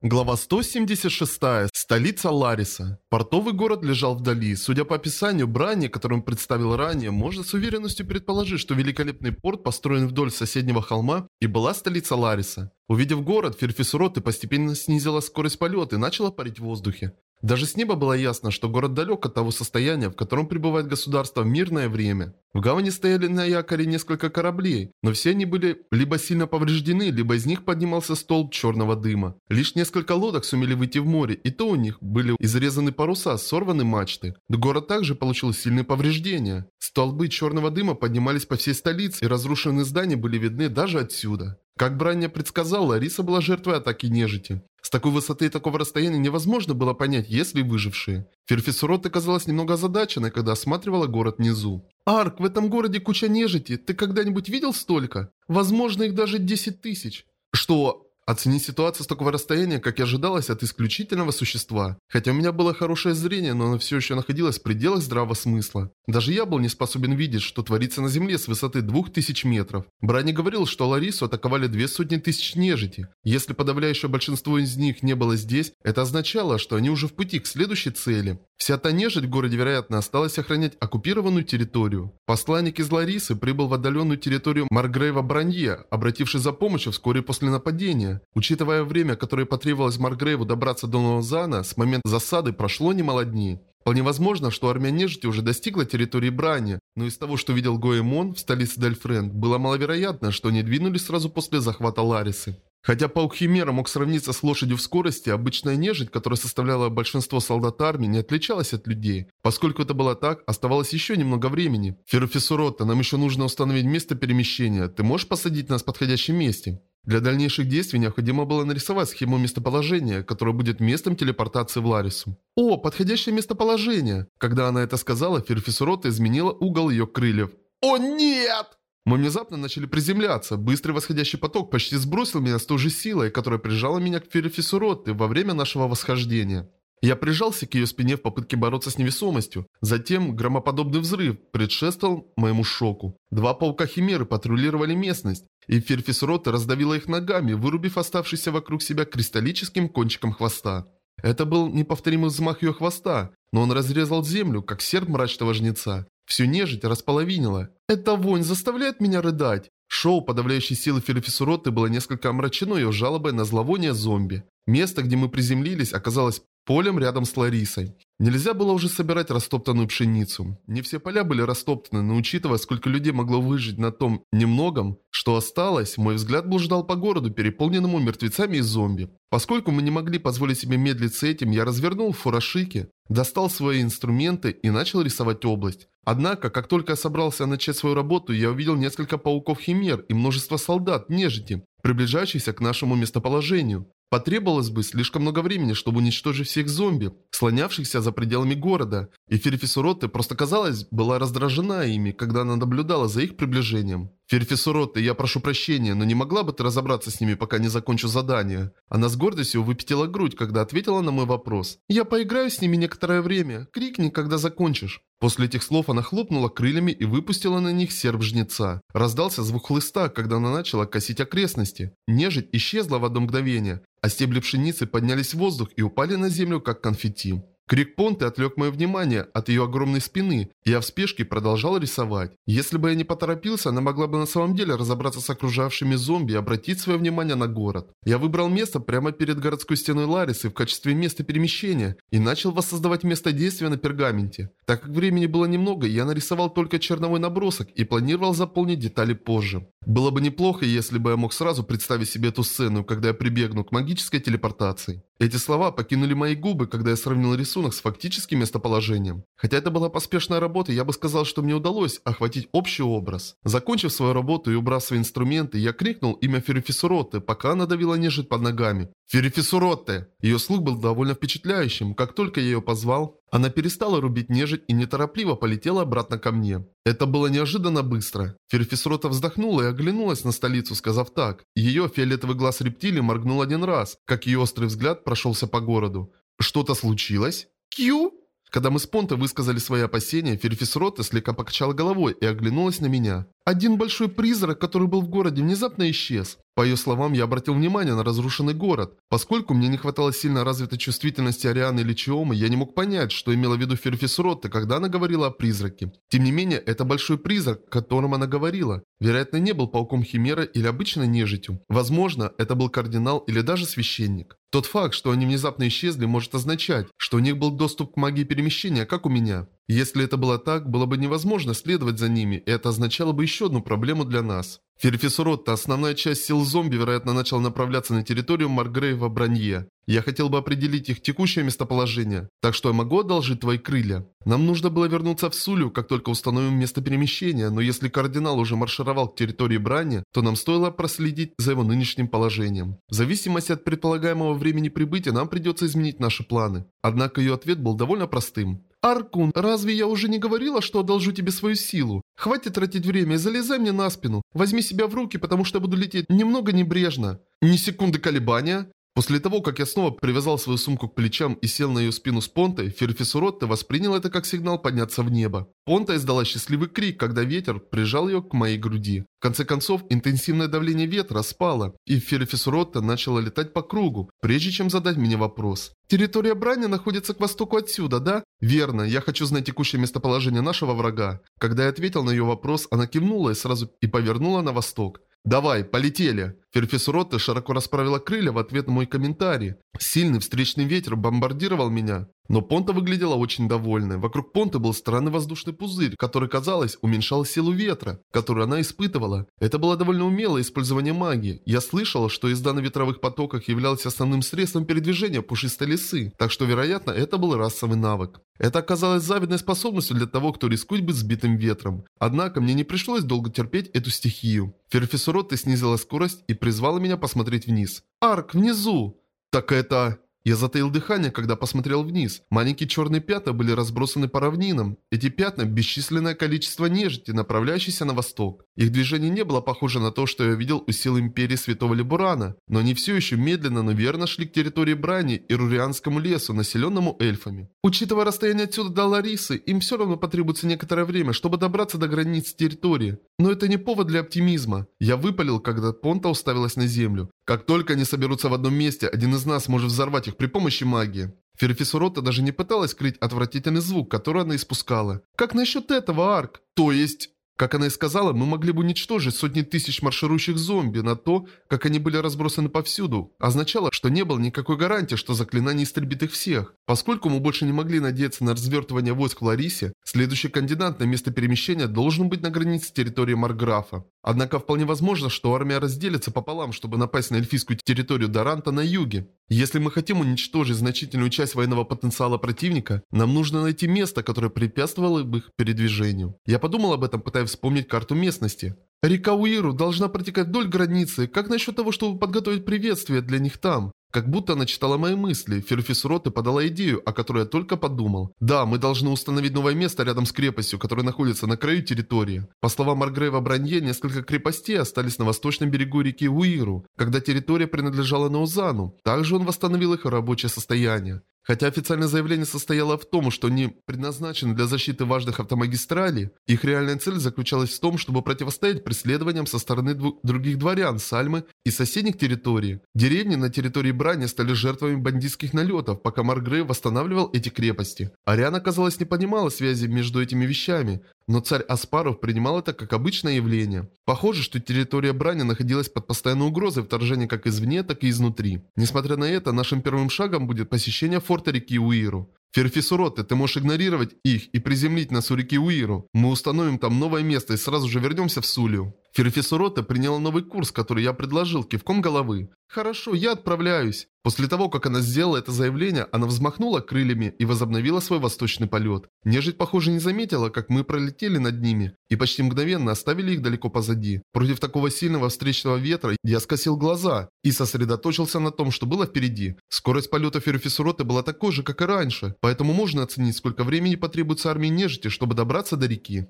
Глава 176. Столица Лариса. Портовый город лежал вдали. Судя по описанию Брани, которое он представил ранее, можно с уверенностью предположить, что великолепный порт построен вдоль соседнего холма и была столица Лариса. Увидев город, Ферфисуроты постепенно снизила скорость полета и начала парить в воздухе. Даже с неба было ясно, что город далек от того состояния, в котором пребывает государство в мирное время. В гавани стояли на якоре несколько кораблей, но все они были либо сильно повреждены, либо из них поднимался столб черного дыма. Лишь несколько лодок сумели выйти в море, и то у них были изрезаны паруса, сорваны мачты. Но город также получил сильные повреждения. Столбы черного дыма поднимались по всей столице, и разрушенные здания были видны даже отсюда. Как Бранья предсказала, Лариса была жертвой атаки нежити. С такой высоты и такого расстояния невозможно было понять, есть ли выжившие. Ферфисурот оказалась немного озадаченной, когда осматривала город внизу. «Арк, в этом городе куча нежити. Ты когда-нибудь видел столько? Возможно, их даже 10 тысяч». «Что? Оценить ситуацию с такого расстояния, как и ожидалось от исключительного существа. Хотя у меня было хорошее зрение, но оно все еще находилось в пределах здравого смысла. Даже я был не способен видеть, что творится на земле с высоты 2000 метров. Брани говорил, что Ларису атаковали две сотни тысяч нежити. Если подавляющее большинство из них не было здесь, это означало, что они уже в пути к следующей цели. Вся та нежить в городе, вероятно, осталась охранять оккупированную территорию. Посланник из Ларисы прибыл в отдаленную территорию Маргрейва Бранье, обратившись за помощью вскоре после нападения. Учитывая время, которое потребовалось Маргрейву добраться до Новозана, с момента засады прошло немало дней. Вполне возможно, что армия нежити уже достигла территории Брани, но из того, что видел Гоэмон в столице Дельфренд, было маловероятно, что они двинулись сразу после захвата Ларисы. Хотя паук Химера мог сравниться с лошадью в скорости, обычная нежить, которая составляла большинство солдат армии, не отличалась от людей. Поскольку это было так, оставалось еще немного времени. Ферофисурота, нам еще нужно установить место перемещения. Ты можешь посадить нас в подходящем месте? Для дальнейших действий необходимо было нарисовать схему местоположения, которое будет местом телепортации в Ларису. О, подходящее местоположение! Когда она это сказала, Ферфисурота изменила угол ее крыльев. О нет! Мы внезапно начали приземляться. Быстрый восходящий поток почти сбросил меня с той же силой, которая прижала меня к Ферфисуроте во время нашего восхождения. Я прижался к ее спине в попытке бороться с невесомостью. Затем громоподобный взрыв предшествовал моему шоку. Два паука-химеры патрулировали местность, и Ферфис Рота раздавила их ногами, вырубив оставшийся вокруг себя кристаллическим кончиком хвоста. Это был неповторимый взмах ее хвоста, но он разрезал землю, как серп мрачного жнеца. Всю нежить располовинило. Эта вонь заставляет меня рыдать. Шоу подавляющей силы Ферфисуроты было несколько омрачено ее жалобой на зловоние зомби. Место, где мы приземлились, оказалось полем рядом с Ларисой. Нельзя было уже собирать растоптанную пшеницу. Не все поля были растоптаны, но учитывая, сколько людей могло выжить на том немногом, что осталось, мой взгляд блуждал по городу, переполненному мертвецами и зомби. Поскольку мы не могли позволить себе медлить с этим, я развернул фурашики, достал свои инструменты и начал рисовать область. Однако, как только я собрался начать свою работу, я увидел несколько пауков-химер и множество солдат, нежити, приближающихся к нашему местоположению. Потребовалось бы слишком много времени, чтобы уничтожить всех зомби, слонявшихся за пределами города, и Ферфисуроте просто казалось, была раздражена ими, когда она наблюдала за их приближением. «Ферфисуроте, я прошу прощения, но не могла бы ты разобраться с ними, пока не закончу задание?» Она с гордостью выпятила грудь, когда ответила на мой вопрос. «Я поиграю с ними некоторое время. Крикни, когда закончишь». После этих слов она хлопнула крыльями и выпустила на них серп жнеца. Раздался звук хлыста, когда она начала косить окрестности. Нежить исчезла в одно мгновение, а стебли пшеницы поднялись в воздух и упали на землю, как конфетти. Крик Понты отвлек мое внимание от ее огромной спины, и я в спешке продолжал рисовать. Если бы я не поторопился, она могла бы на самом деле разобраться с окружавшими зомби и обратить свое внимание на город. Я выбрал место прямо перед городской стеной Ларисы в качестве места перемещения и начал воссоздавать место действия на пергаменте. Так как времени было немного, я нарисовал только черновой набросок и планировал заполнить детали позже. Было бы неплохо, если бы я мог сразу представить себе эту сцену, когда я прибегну к магической телепортации. Эти слова покинули мои губы, когда я сравнил рисунок с фактическим местоположением. Хотя это была поспешная работа, я бы сказал, что мне удалось охватить общий образ. Закончив свою работу и убрав свои инструменты, я крикнул имя Ферифисуроты, пока она давила нежить под ногами. «Ферифисуротте!» Ее слух был довольно впечатляющим. Как только я ее позвал, она перестала рубить нежить и неторопливо полетела обратно ко мне. Это было неожиданно быстро. Ферфисрота вздохнула и оглянулась на столицу, сказав так. Ее фиолетовый глаз рептилии моргнул один раз, как ее острый взгляд прошелся по городу. «Что-то случилось?» «Кью?» Когда мы с Понто высказали свои опасения, Ферфисрота слегка покачала головой и оглянулась на меня. Один большой призрак, который был в городе, внезапно исчез. По ее словам, я обратил внимание на разрушенный город. Поскольку мне не хватало сильно развитой чувствительности Арианы или Чиомы, я не мог понять, что имела в виду Ферфис Ротта, когда она говорила о призраке. Тем не менее, это большой призрак, о котором она говорила. Вероятно, не был пауком Химера или обычной нежитью. Возможно, это был кардинал или даже священник. Тот факт, что они внезапно исчезли, может означать, что у них был доступ к магии перемещения, как у меня. Если это было так, было бы невозможно следовать за ними, и это означало бы еще одну проблему для нас. Ферфисуротта, основная часть сил зомби, вероятно, начала направляться на территорию Маргрейва Бранье. Я хотел бы определить их текущее местоположение, так что я могу одолжить твои крылья. Нам нужно было вернуться в Сулю, как только установим место перемещения, но если кардинал уже маршировал к территории Брани, то нам стоило проследить за его нынешним положением. В зависимости от предполагаемого времени прибытия нам придется изменить наши планы. Однако ее ответ был довольно простым. «Аркун, разве я уже не говорила, что одолжу тебе свою силу? Хватит тратить время и залезай мне на спину. Возьми себя в руки, потому что я буду лететь немного небрежно. Ни секунды колебания». После того, как я снова привязал свою сумку к плечам и сел на ее спину с Понтой, Ферфисуротте воспринял это как сигнал подняться в небо. Понта издала счастливый крик, когда ветер прижал ее к моей груди. В конце концов, интенсивное давление ветра спало, и Ферфисуротте начала летать по кругу, прежде чем задать мне вопрос. «Территория Брани находится к востоку отсюда, да?» «Верно, я хочу знать текущее местоположение нашего врага». Когда я ответил на ее вопрос, она кивнула и сразу и повернула на восток. «Давай, полетели!» Ферфис Ротте широко расправила крылья в ответ на мой комментарий. Сильный встречный ветер бомбардировал меня. Но Понта выглядела очень довольной. Вокруг Понты был странный воздушный пузырь, который, казалось, уменьшал силу ветра, которую она испытывала. Это было довольно умелое использование магии. Я слышала, что езда на ветровых потоках являлась основным средством передвижения пушистой лисы, так что, вероятно, это был расовый навык. Это оказалось завидной способностью для того, кто рискует быть сбитым ветром. Однако мне не пришлось долго терпеть эту стихию. Ферфисуротте снизила скорость и призвала меня посмотреть вниз. «Арк, внизу!» «Так это...» Я затаил дыхание, когда посмотрел вниз. Маленькие черные пятна были разбросаны по равнинам. Эти пятна – бесчисленное количество нежити, направляющейся на восток. Их движение не было похоже на то, что я видел у сил Империи Святого Либурана, но они все еще медленно, но верно шли к территории Брани и Рурианскому лесу, населенному эльфами. Учитывая расстояние отсюда до Ларисы, им все равно потребуется некоторое время, чтобы добраться до границ территории. Но это не повод для оптимизма. Я выпалил, когда Понта уставилась на землю. Как только они соберутся в одном месте, один из нас может взорвать их при помощи магии. Ферфисурота даже не пыталась скрыть отвратительный звук, который она испускала. «Как насчет этого, Арк?» «То есть...» Как она и сказала, мы могли бы уничтожить сотни тысяч марширующих зомби, на то, как они были разбросаны повсюду. Означало, что не было никакой гарантии, что заклинание истребит их всех. Поскольку мы больше не могли надеяться на развертывание войск в Ларисе, следующий кандидат на место перемещения должен быть на границе территории Марграфа. Однако вполне возможно, что армия разделится пополам, чтобы напасть на эльфийскую территорию Даранта на юге. Если мы хотим уничтожить значительную часть военного потенциала противника, нам нужно найти место, которое препятствовало бы их передвижению. Я подумал об этом, пытаясь вспомнить карту местности. Река Уиру должна протекать вдоль границы. Как насчет того, чтобы подготовить приветствие для них там? Как будто она читала мои мысли, Ферфис Роты подала идею, о которой я только подумал. Да, мы должны установить новое место рядом с крепостью, которая находится на краю территории. По словам Маргрейва Бранье, несколько крепостей остались на восточном берегу реки Уиру, когда территория принадлежала Наузану. Также он восстановил их рабочее состояние. Хотя официальное заявление состояло в том, что они предназначены для защиты важных автомагистралей, их реальная цель заключалась в том, чтобы противостоять преследованиям со стороны других дворян Сальмы и соседних территорий. Деревни на территории Брани стали жертвами бандитских налетов, пока Маргрей восстанавливал эти крепости. Ариана, казалось, не понимала связи между этими вещами, но царь Аспаров принимал это как обычное явление. Похоже, что территория Брани находилась под постоянной угрозой вторжения как извне, так и изнутри. Несмотря на это, нашим первым шагом будет посещение форта реки Уиру. Ферфисуроты, ты можешь игнорировать их и приземлить нас у реки Уиру. Мы установим там новое место и сразу же вернемся в Сулию. Ферфисурота приняла новый курс, который я предложил кивком головы. «Хорошо, я отправляюсь». После того, как она сделала это заявление, она взмахнула крыльями и возобновила свой восточный полет. Нежить, похоже, не заметила, как мы пролетели над ними, и почти мгновенно оставили их далеко позади. Против такого сильного встречного ветра я скосил глаза и сосредоточился на том, что было впереди. Скорость полета Ферфисуроты была такой же, как и раньше, поэтому можно оценить, сколько времени потребуется армии нежити, чтобы добраться до реки.